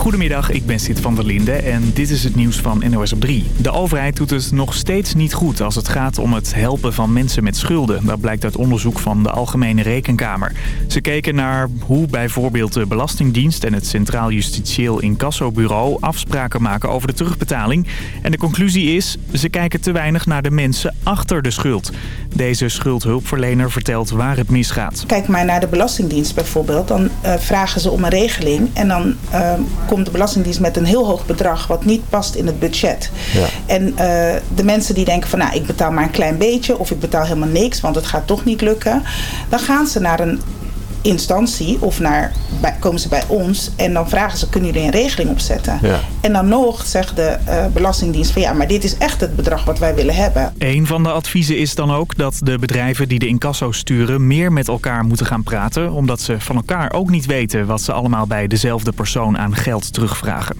Goedemiddag, ik ben Sid van der Linde en dit is het nieuws van NOS op 3. De overheid doet het nog steeds niet goed als het gaat om het helpen van mensen met schulden. Dat blijkt uit onderzoek van de Algemene Rekenkamer. Ze keken naar hoe bijvoorbeeld de Belastingdienst en het Centraal Justitieel Incassobureau afspraken maken over de terugbetaling. En de conclusie is, ze kijken te weinig naar de mensen achter de schuld. Deze schuldhulpverlener vertelt waar het misgaat. Kijk maar naar de Belastingdienst bijvoorbeeld. Dan uh, vragen ze om een regeling en dan uh, komt de Belastingdienst met een heel hoog bedrag wat niet past in het budget. Ja. En uh, de mensen die denken van nou ik betaal maar een klein beetje of ik betaal helemaal niks want het gaat toch niet lukken. Dan gaan ze naar een instantie of naar, bij, komen ze bij ons en dan vragen ze kunnen jullie een regeling opzetten. Ja. En dan nog zegt de uh, Belastingdienst van ja maar dit is echt het bedrag wat wij willen hebben. Een van de adviezen is dan ook dat de bedrijven die de incasso sturen meer met elkaar moeten gaan praten omdat ze van elkaar ook niet weten wat ze allemaal bij dezelfde persoon aan geld terugvragen.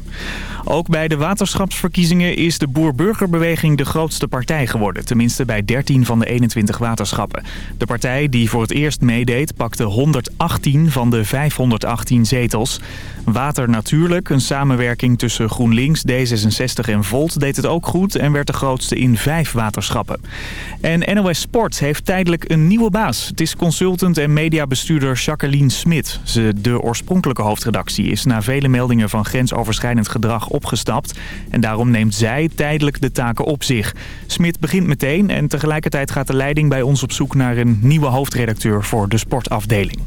Ook bij de waterschapsverkiezingen is de Boer-Burgerbeweging de grootste partij geworden. Tenminste bij 13 van de 21 waterschappen. De partij die voor het eerst meedeed pakte 118 van de 518 zetels. Water Natuurlijk, een samenwerking tussen GroenLinks, D66 en Volt, deed het ook goed en werd de grootste in vijf waterschappen. En NOS Sport heeft tijdelijk een nieuwe baas. Het is consultant en mediabestuurder Jacqueline Smit. Ze, de oorspronkelijke hoofdredactie is na vele meldingen van grensoverschrijdend gedrag opgestapt. En daarom neemt zij tijdelijk de taken op zich. Smit begint meteen en tegelijkertijd gaat de leiding bij ons op zoek naar een nieuwe hoofdredacteur voor de sportafdeling.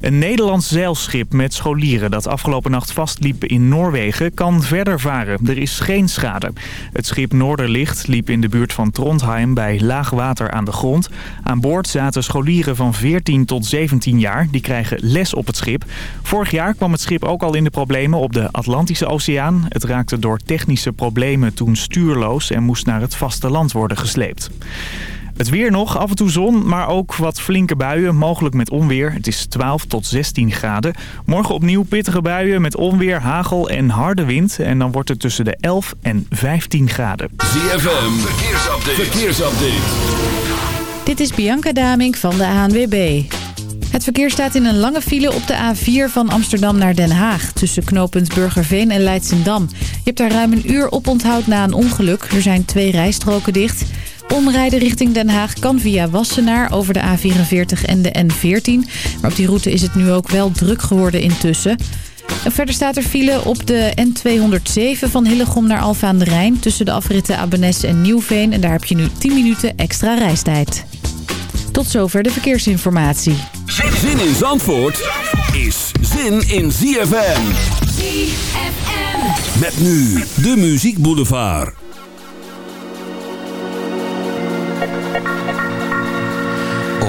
Een Nederlands zeilschip met scholieren dat afgelopen nacht vastliep in Noorwegen kan verder varen. Er is geen schade. Het schip Noorderlicht liep in de buurt van Trondheim bij laag water aan de grond. Aan boord zaten scholieren van 14 tot 17 jaar. Die krijgen les op het schip. Vorig jaar kwam het schip ook al in de problemen op de Atlantische Oceaan. Het raakte door technische problemen toen stuurloos en moest naar het vasteland worden gesleept. Het weer nog, af en toe zon, maar ook wat flinke buien, mogelijk met onweer. Het is 12 tot 16 graden. Morgen opnieuw pittige buien met onweer, hagel en harde wind. En dan wordt het tussen de 11 en 15 graden. ZFM, verkeersupdate. verkeersupdate. Dit is Bianca Damink van de ANWB. Het verkeer staat in een lange file op de A4 van Amsterdam naar Den Haag... tussen knooppunt Burgerveen en Leidsendam. Je hebt daar ruim een uur op onthoud na een ongeluk. Er zijn twee rijstroken dicht... Omrijden richting Den Haag kan via Wassenaar over de A44 en de N14. Maar op die route is het nu ook wel druk geworden intussen. En verder staat er file op de N207 van Hillegom naar Alfa aan de Rijn... tussen de afritten Abenes en Nieuwveen. En daar heb je nu 10 minuten extra reistijd. Tot zover de verkeersinformatie. Zin in Zandvoort is zin in ZFM. ZFM. Met nu de Muziek Boulevard.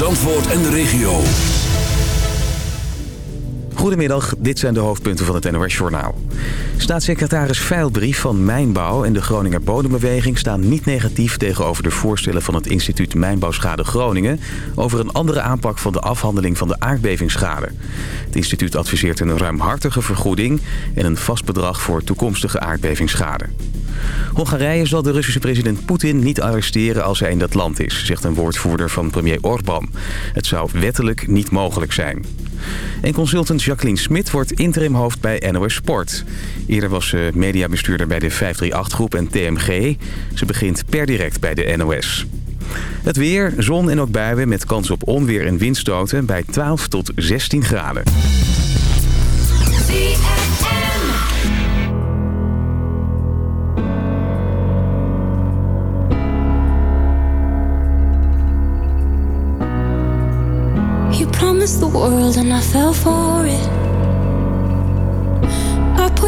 Zandvoort en de regio. Goedemiddag, dit zijn de hoofdpunten van het NOS-journaal. Staatssecretaris Veilbrief van Mijnbouw en de Groninger Bodembeweging... staan niet negatief tegenover de voorstellen van het instituut Mijnbouwschade Groningen... over een andere aanpak van de afhandeling van de aardbevingsschade. Het instituut adviseert een ruimhartige vergoeding... en een vast bedrag voor toekomstige aardbevingsschade. Hongarije zal de Russische president Poetin niet arresteren als hij in dat land is... zegt een woordvoerder van premier Orbán. Het zou wettelijk niet mogelijk zijn. En consultant Jacqueline Smit wordt interimhoofd bij NOS Sport. Eerder was ze mediabestuurder bij de 538-groep en TMG. Ze begint per direct bij de NOS. Het weer, zon en ook buien met kans op onweer en windstoten bij 12 tot 16 graden. promised the world and I fell for it.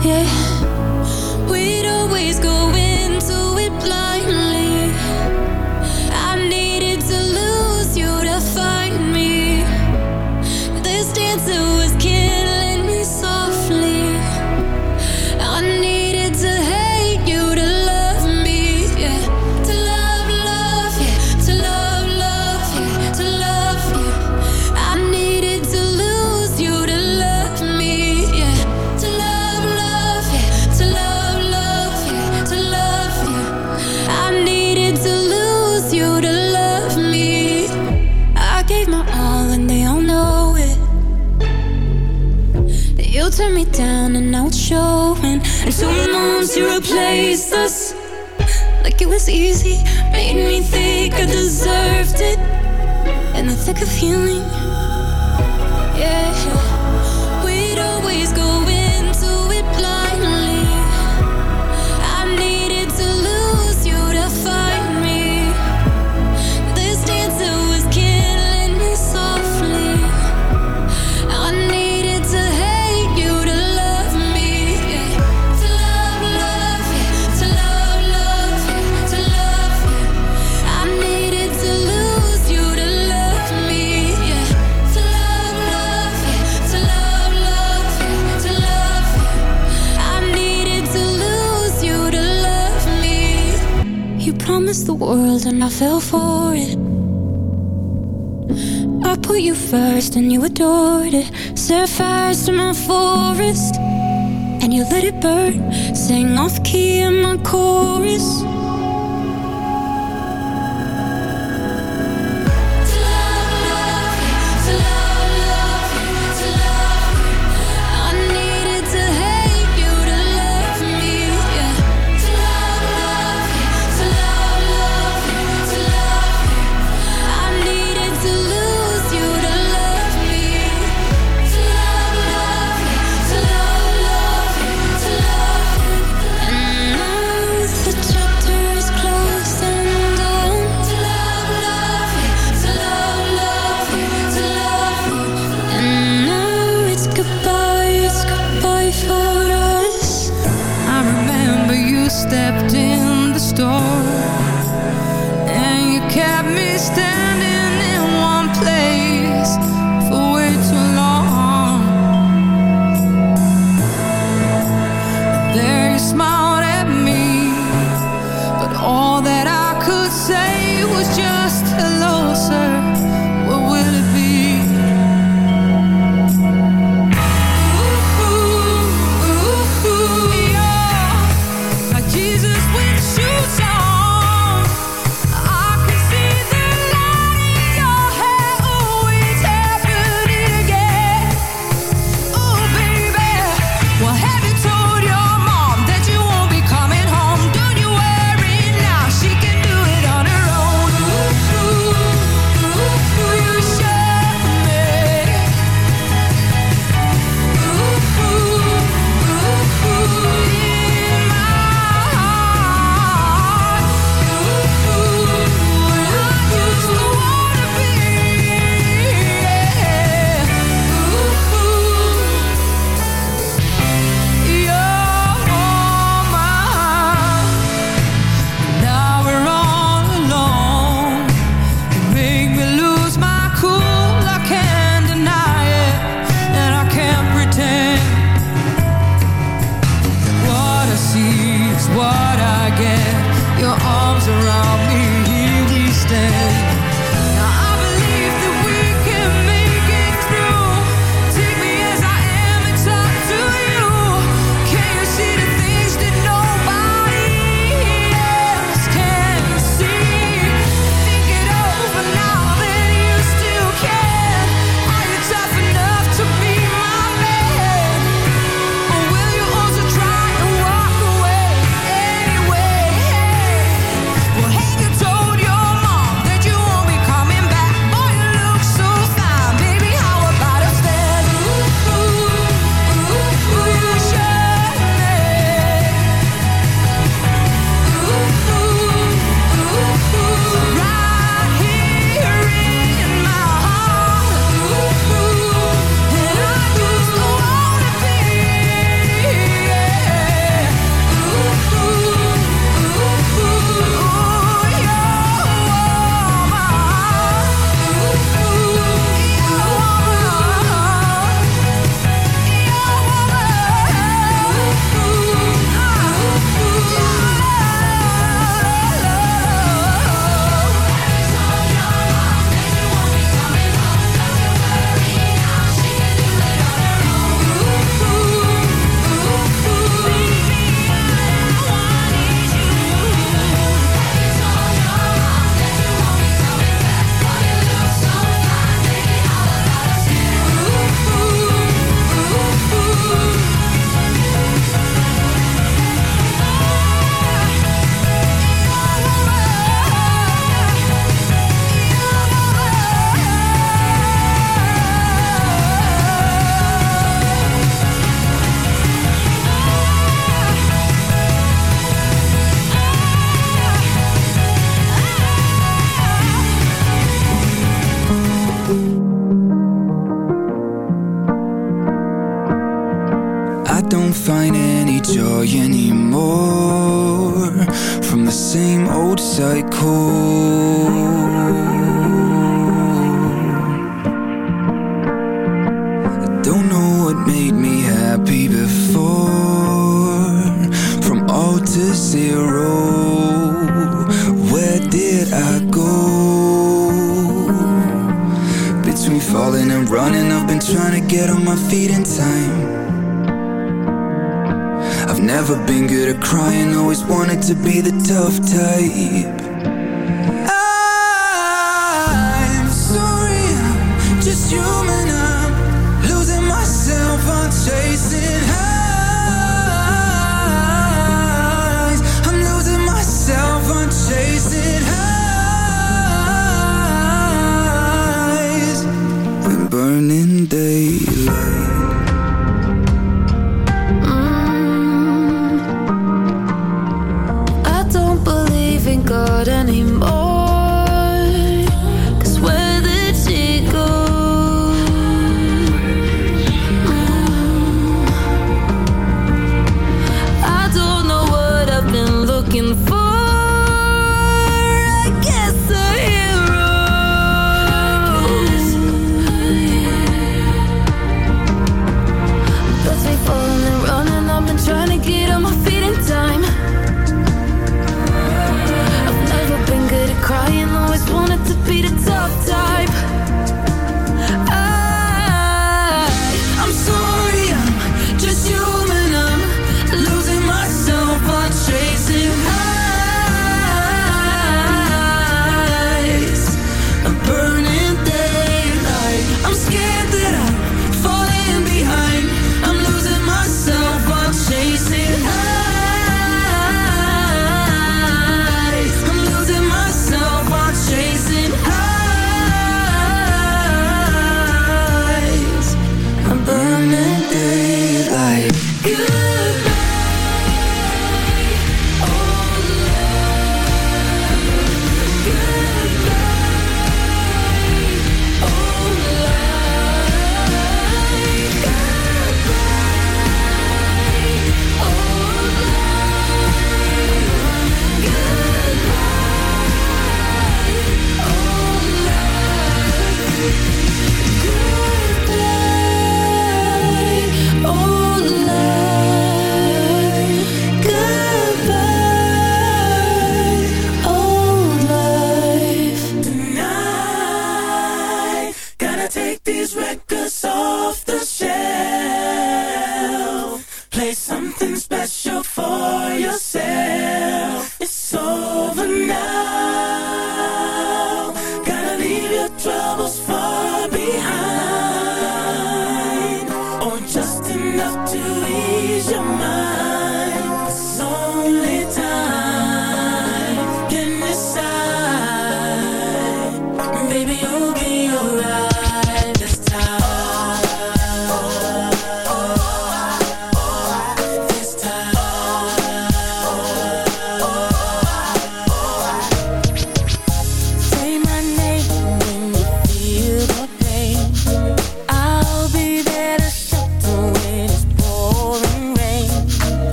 Yeah, we'd always go into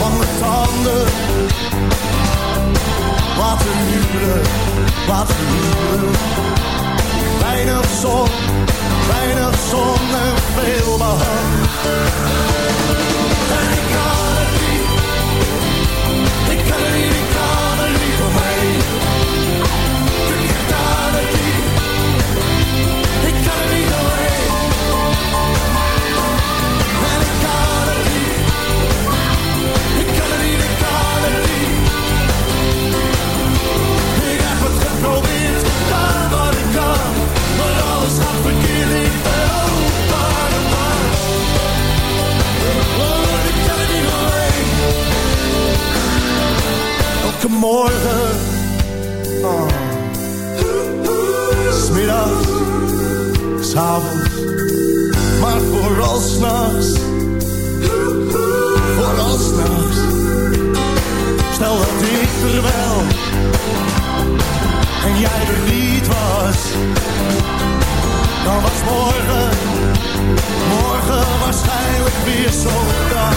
van mijn tanden. Wat een huwelijk, wat een huwelijk. Weinig zon, weinig zon en veel behang. En ik morgen. Oh. Smiddags, s'avonds, maar vooral s'nachts. Vooral s'nachts. Stel dat ik verwel en jij er niet was dan was morgen, morgen waarschijnlijk weer zo'n dag.